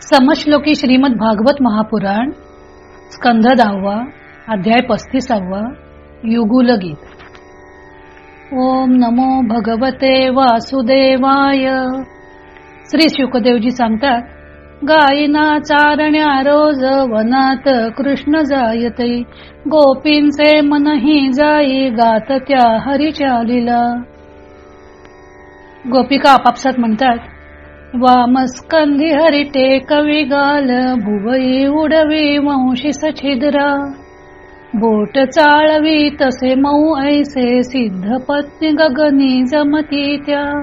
समश्लोकी श्रीमद भागवत महापुराण स्कंध दहावा अध्याय पस्तीसावा युगुल गीत ओम नमो भगवते वासुदेवाय. श्री शुकदेवजी सांगतात गायना चारण्या रोज वनात कृष्ण जायते. गोपींचे मनही जाई गात त्या हरीच्या लीला गोपिका आपापसात म्हणतात वामस्कंधी हरिटे कवी गाल भुवई उडवी वंशी सछिद्रा. बोट चाळवी तसे मऊ ऐसे सिद्ध पत्नी गगनी जमती त्या.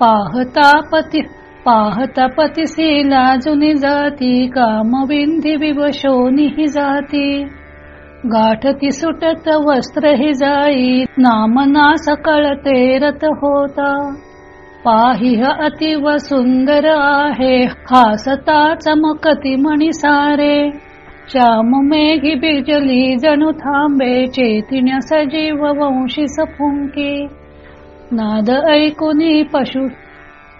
पाहता पती पाहता पतिसीला लाजुनी जाती कामविंधी विवशोनी जाती. गाठती सुटत वस्त्र हि जाई नामना सकळ तेरत होता. पाहिह अतिव सुंदर आहे. हासता चमकती मणी सारे श्याम मेघी बिजली जणू थांबे. चेतिण्या सजीव वंशी सफुंकी नाद ऐकुनी पशु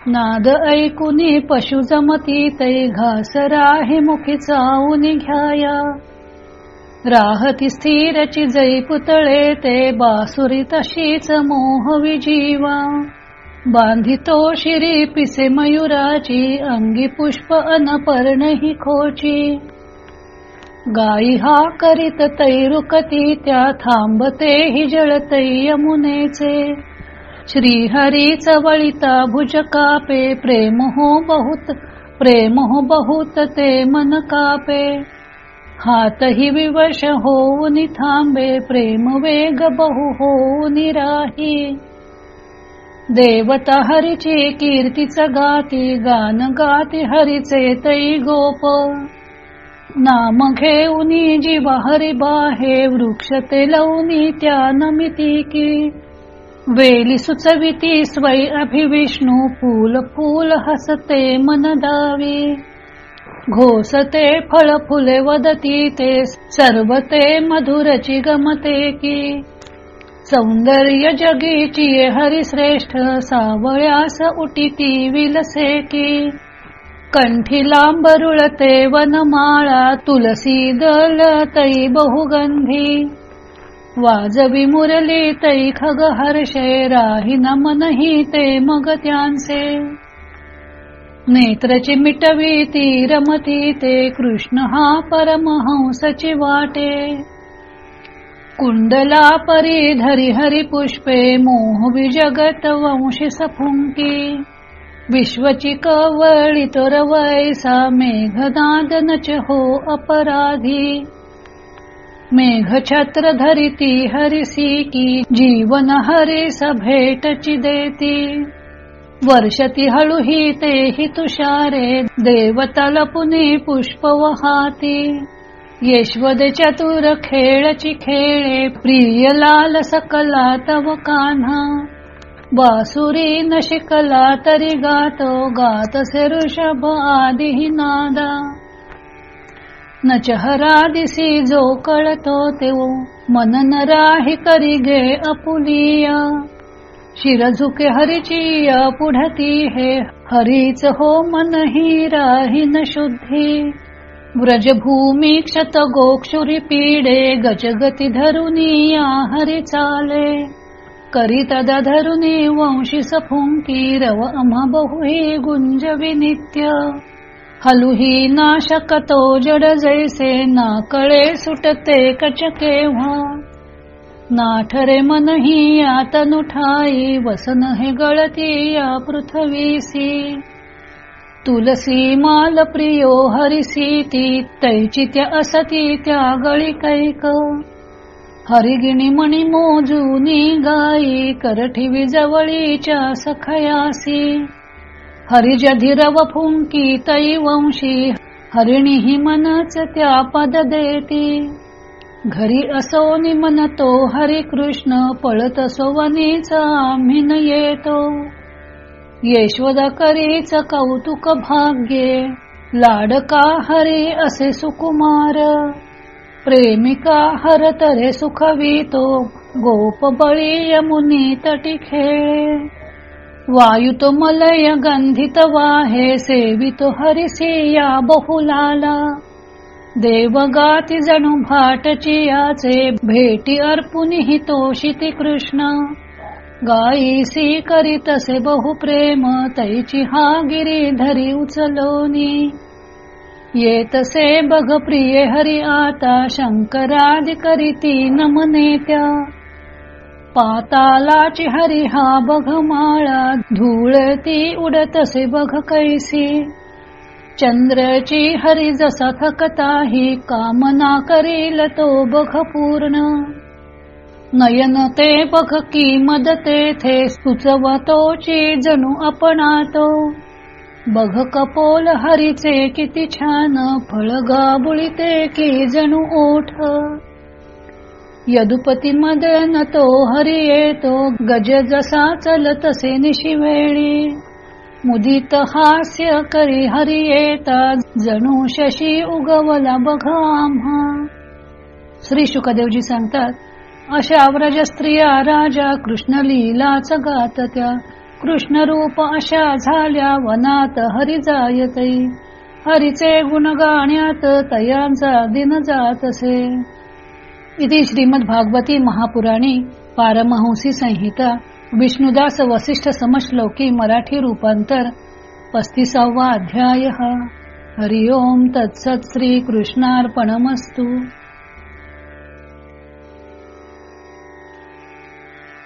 नाद ऐकुनी पशु जमती. तै घास राही मुखी चावून घ्याया. राहती स्थिरची जै पुतळे. ते बासुरी तशीच मोह विजीवा. बांधितो शिरी पिसे मयुराची अंगी पुष्प अनपर्ण ही खोची. गाई हा करीत तैरुकती त्या थांबते हि जळतै यमुनेचे. श्रीहरी चवळिता भुज कापे प्रेम हो बहुत प्रेम हो बहुत ते मन कापे. हातही विवश होऊन थांबे प्रेम वेग बहु होऊन राही. देवता हरीची कीर्तीच गाती गान गाती हरीचे तै गोप. नाम घेऊनी जीव हरी बाहे वृक्ष ते लवनी त्या नमिती की वेली सुचविती स्वै अभिविष्णू फूल फूल हसते मन दावी. घोसते फळ फुले वदती ते सर्व ते मधुरची गमते की. सौंदर्य जगीची हरिश्रेष्ठ सावळ्यास उटीती विलसे की कंठी लांब रुळते वनमाळा तुलसी दल तै बहुगंधी. वाजवी मुरली तै खग हर्षे राही मनही ते मग त्यांचे. नेत्रची मिटवी ती रमती ते कृष्ण हा परमहंसची वाटे. कुंडला परी धरी हरी पुष्पे मोह विजगत वंशी सफुंकी। विश्वची कवळी तोर वैसा हो अपराधी। मेघ छत्र धरिती हरिसी की जीवन हरिस भेटची देती। वर्षती ते हि तुषारे देवतलपुनि पुष्पवहाति पुष्प वहाती। यशवद चतुर खेळची खेळे प्रिय लाल सकला तव कान्हा. बासुरी न शिकला तरी गातो गात से ऋषभ आदिही नादा. न चहरा दिसी जो कळतो तेव मन न राही करी गे अपुलिया. शिर झुके हरिची पुढती हे हरीच हो मन ही राही न शुद्धी. व्रजभूमी क्षत गोक्षुरी पीडे गजगती धरुनी या हरी चाले। करी तदा धरुनी वंशी सफुंकी रव अम्हा बहुही गुंजवी नित्य। हलुही नाशकतो जड जैसे ना कळे सुटते कच केव्हा नाठरे मनही यातनु ठाई वसन हे गळती या पृथ्वीसी तुलसी माल प्रियो हरिसीती तैची त्या असती त्या गळी कैक. हरिगिणी मणी मोजूनी गाई करठिवी जवळीच्या सखयासी. हरिजधिरव फुंकी तै वंशी हरिणी हि मनच त्या पद देती. घरी असोनी मनतो हरिकृष्ण पळत सोवनीचा आम्ही येतो. यशोदा करीच कौतुक भाग्ये लाडका हरी असे सुकुमार. प्रेमिका हर तरे सुखवितो गोप बळी यमुनी तटी खेळे. वायुत मलय गंधित वाहे सेवितो हरिसिया बहुलाला. देवगाती जणू भाटची याचे भेटी अर्पुनी हितोषिती कृष्ण. गायीसी करीतसे बहुप्रेम तैची हा गिरी उचलोनी. येतसे बघ प्रिय हरी आता शंकरादि करीती नमनेत्या पातालाची हरी हा बघ माळा धूळती उडतसे बघ कैसी. चंद्रची हरी जसा थकताही कामना करील तो बघ पूर्ण. नयन ते बघ की मदते थे सुचवतोची जणू आपणातो. बघ कपोल हरीचे किती छान फळ गाबुळीते की जणू ओठ. यदुपती मदन तो हरी येतो गज जसा चल तसे निशिवेळी मुदित हास्य करी हरी येता जणू शशी उगवला बघ आम्हा. श्री शुकदेवजी सांगतात अशा व्रज स्त्रिया राजा कृष्ण लीलाच गात त्या. कृष्ण रूप अशा झाल्या वनात हरी जायतई हरीचे गुण गाण्यात तयांचा दिन जातसे. इथे श्रीमद भागवती महापुराणी पारमहंसी संहिता. विष्णुदास वसिष्ठ समश्लोकी मराठी रूपांतर. पस्तीसावा अध्याय. हरिओम तत्सत श्री कृष्णार्पणमस्तू